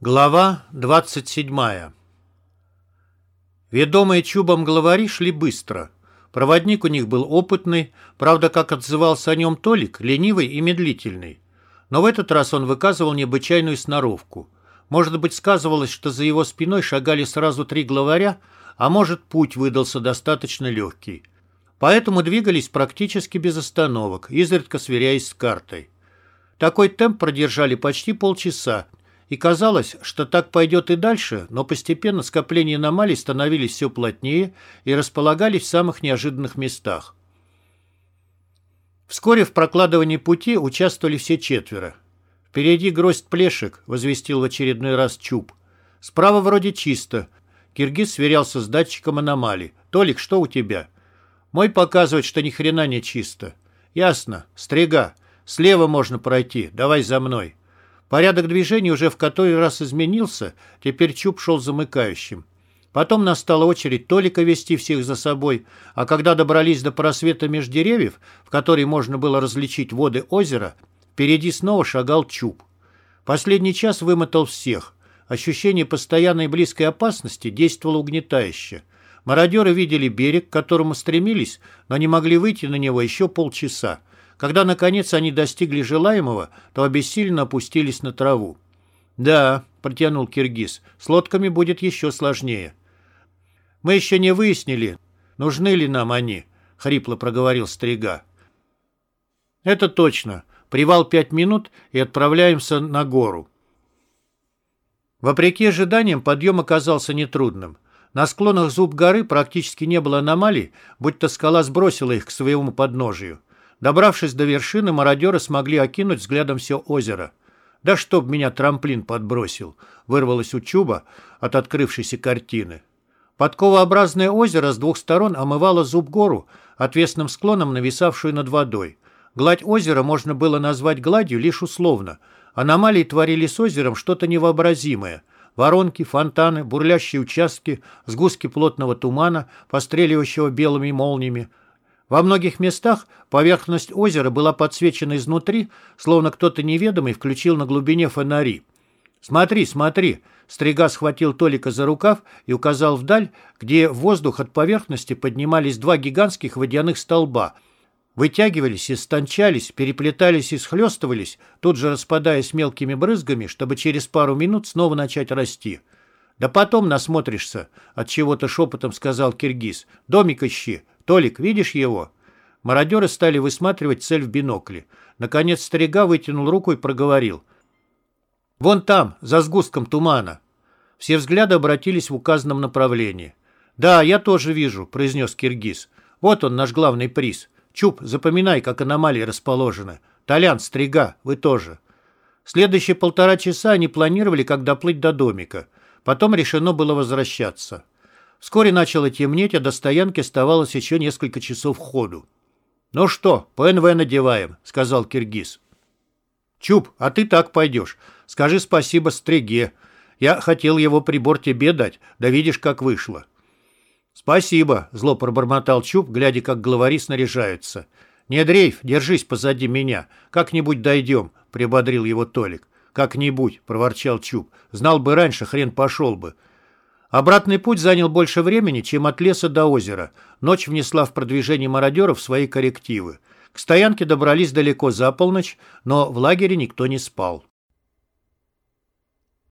Глава 27 Ведомые чубом главари шли быстро. Проводник у них был опытный, правда, как отзывался о нем Толик, ленивый и медлительный. Но в этот раз он выказывал необычайную сноровку. Может быть, сказывалось, что за его спиной шагали сразу три главаря, а может, путь выдался достаточно легкий. Поэтому двигались практически без остановок, изредка сверяясь с картой. Такой темп продержали почти полчаса, и казалось, что так пойдет и дальше, но постепенно скопления аномалий становились все плотнее и располагались в самых неожиданных местах. Вскоре в прокладывании пути участвовали все четверо. «Впереди гроздь плешек», — возвестил в очередной раз Чуб. «Справа вроде чисто». Киргиз сверялся с датчиком аномалий. «Толик, что у тебя?» «Мой показывает, что ни хрена не чисто». «Ясно. Стрега. Слева можно пройти. Давай за мной». Порядок движения уже в который раз изменился, теперь Чуб шел замыкающим. Потом настала очередь Толика вести всех за собой, а когда добрались до просвета меж деревьев, в который можно было различить воды озера, впереди снова шагал Чуб. Последний час вымотал всех. Ощущение постоянной близкой опасности действовало угнетающе. Мародеры видели берег, к которому стремились, но не могли выйти на него еще полчаса. Когда, наконец, они достигли желаемого, то обессиленно опустились на траву. «Да», — протянул Киргиз, — «с лодками будет еще сложнее». «Мы еще не выяснили, нужны ли нам они», — хрипло проговорил Стрига. «Это точно. Привал пять минут и отправляемся на гору». Вопреки ожиданиям, подъем оказался нетрудным. На склонах зуб горы практически не было аномалий, будь то скала сбросила их к своему подножию. Добравшись до вершины, мародеры смогли окинуть взглядом все озеро. «Да чтоб меня трамплин подбросил!» — вырвалось у Чуба от открывшейся картины. Подковообразное озеро с двух сторон омывало зуб гору, отвесным склоном нависавшую над водой. Гладь озера можно было назвать гладью лишь условно. Аномалии творили с озером что-то невообразимое. Воронки, фонтаны, бурлящие участки, сгустки плотного тумана, постреливающего белыми молниями, во многих местах поверхность озера была подсвечена изнутри, словно кто-то неведомый включил на глубине фонари. «Смотри, смотри!» Стрига схватил Толика за рукав и указал вдаль, где в воздух от поверхности поднимались два гигантских водяных столба. Вытягивались, истончались, переплетались и схлестывались, тут же распадаясь мелкими брызгами, чтобы через пару минут снова начать расти. «Да потом насмотришься», — от чего то шепотом сказал Киргиз. «Домик ищи, «Толик, видишь его?» Мародеры стали высматривать цель в бинокле. Наконец старига вытянул руку и проговорил. «Вон там, за сгустком тумана». Все взгляды обратились в указанном направлении. «Да, я тоже вижу», — произнес Киргиз. «Вот он, наш главный приз. Чуб, запоминай, как аномалии расположены. Толян, Стрига, вы тоже». Следующие полтора часа они планировали, как доплыть до домика. Потом решено было возвращаться. Вскоре начало темнеть, а до стоянки оставалось еще несколько часов ходу. «Ну что, ПНВ надеваем», — сказал Киргиз. «Чуб, а ты так пойдешь. Скажи спасибо Стреге. Я хотел его прибор тебе дать, да видишь, как вышло». «Спасибо», — зло пробормотал Чуб, глядя, как главари снаряжаются. «Не дрейф, держись позади меня. Как-нибудь дойдем», — прибодрил его Толик. «Как-нибудь», — проворчал Чуб. «Знал бы раньше, хрен пошел бы. Обратный путь занял больше времени, чем от леса до озера. Ночь внесла в продвижение мародеров свои коррективы. К стоянке добрались далеко за полночь, но в лагере никто не спал.